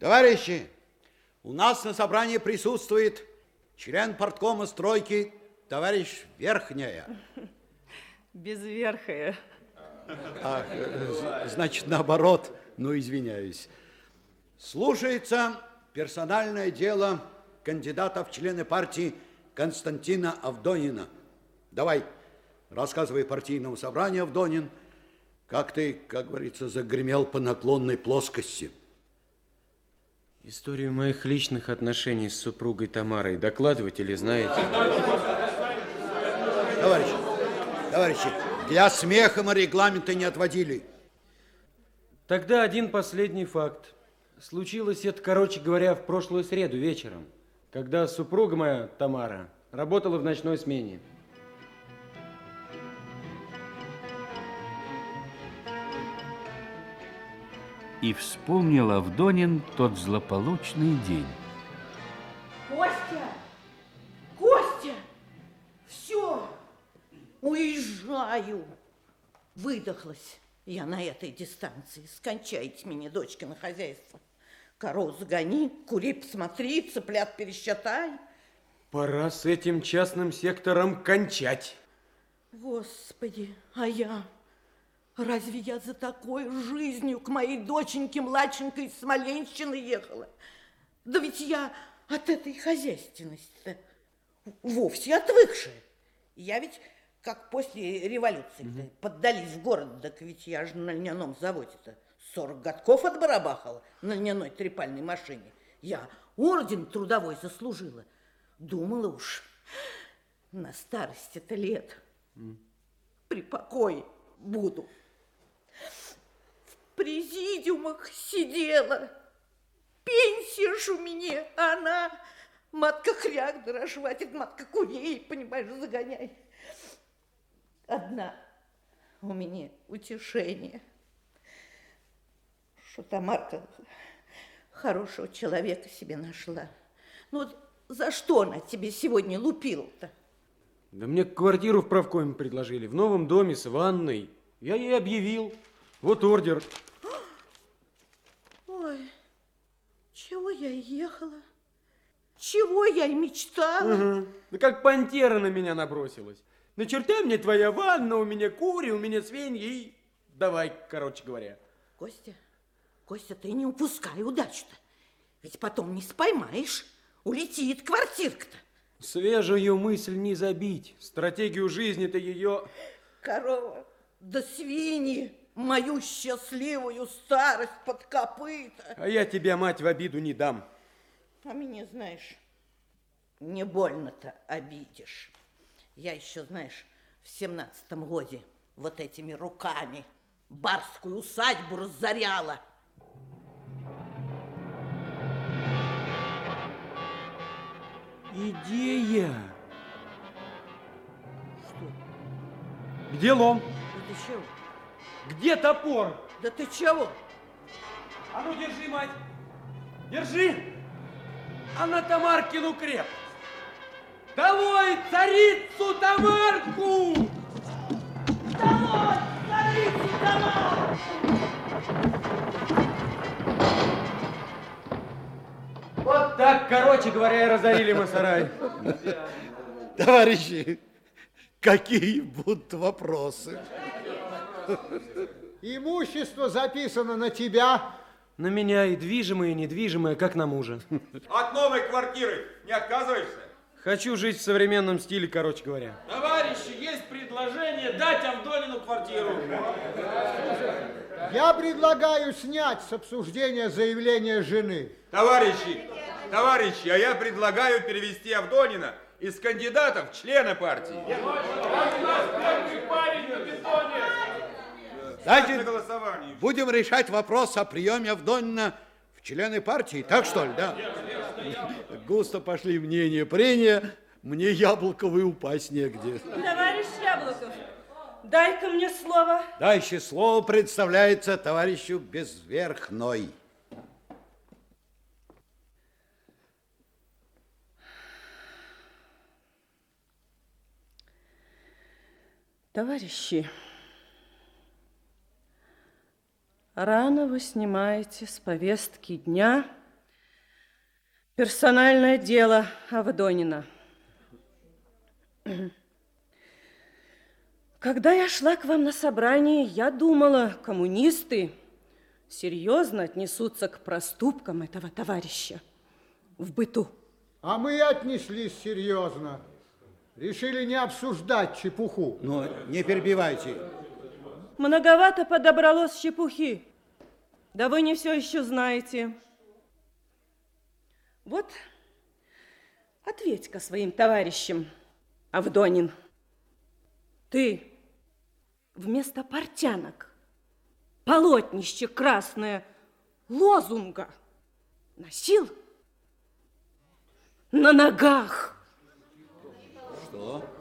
Товарищи, у нас на собрании присутствует член порткома стройки, товарищ Верхняя. Безверхая. А, э, значит, наоборот, ну, извиняюсь. Слушается персональное дело кандидата в члены партии Константина Авдонина. Давай, рассказывай партийному собранию, Авдонин, как ты, как говорится, загремел по наклонной плоскости. Историю моих личных отношений с супругой Тамарой докладывать или знаете? Товарищи, товарищи, для смеха мы регламента не отводили. Тогда один последний факт. Случилось это, короче говоря, в прошлую среду вечером, когда супруга моя, Тамара, работала в ночной смене. И вспомнил Авдонин тот злополучный день. Костя! Костя! Все! Уезжаю! Выдохлась я на этой дистанции. Скончайте меня, дочка, на хозяйство. Коров загони, кури посмотри, цыплят пересчитай. Пора с этим частным сектором кончать. Господи, а я... Разве я за такой жизнью к моей доченьке младшенькой из Смоленщины ехала? Да ведь я от этой хозяйственности вовсе отвыкшая. Я ведь как после революции угу. поддались в город, так ведь я же на льняном заводе-то 40 годков отбарабахала на льняной трепальной машине. Я орден трудовой заслужила. Думала уж, на старости-то лет при покое буду президиумах сидела. Пенсия ж у меня, а она матка хряк дрожватит, матка курей, понимаешь, загоняй. Одна у меня утешение, что Тамарка хорошего человека себе нашла. Ну вот за что она тебе сегодня лупила-то? Да мне квартиру в правкоме предложили, в новом доме с ванной. Я ей объявил. Вот ордер. Я ехала? Чего я и мечтала? Угу. Да как пантера на меня набросилась. На черта мне твоя ванна, у меня кури, у меня свиньи и давай, короче говоря. Костя, Костя, ты не упускай удачу-то. Ведь потом не споймаешь, улетит квартирка-то. Свежую мысль не забить. Стратегию жизни-то ее... Корова, да свиньи мою счастливую старость под копыта. А я тебя, мать, в обиду не дам. А меня, знаешь, не больно-то обидишь. Я еще, знаешь, в семнадцатом годе вот этими руками барскую усадьбу разоряла. Идея. Что? Где лом? Это чего? Где топор? Да ты чего? А ну, держи, мать. Держи. А на Тамаркину крепость. Долой царицу Тамарку! Долой царицу Тамарку! Вот так, короче говоря, и разорили мы сарай. Товарищи, какие будут вопросы? Имущество записано на тебя. На меня и движимое, и недвижимое, как на мужа. От новой квартиры не отказываешься? Хочу жить в современном стиле, короче говоря. Товарищи, есть предложение дать Авдонину квартиру. Я предлагаю снять с обсуждения заявление жены. Товарищи, товарищи, а я предлагаю перевести Авдонина из кандидатов в члены партии. Значит, будем решать вопрос о приеме Авдонина в члены партии, так что ли, да? Густо пошли мнения, прения, мне Яблоковой упасть негде. Товарищ Яблоков, дай-ка мне слово. Дальше слово представляется товарищу Безверхной. Товарищи, Рано вы снимаете с повестки дня Персональное дело Авдонина. Когда я шла к вам на собрание, я думала, коммунисты серьезно отнесутся к проступкам этого товарища в быту. А мы отнеслись серьезно. Решили не обсуждать чепуху. Но не перебивайте. Многовато подобралось чепухи. Да вы не все еще знаете. Вот, ответь-ка своим товарищам, Авдонин. Ты вместо портянок, полотнище красное, лозунга носил на ногах. Что?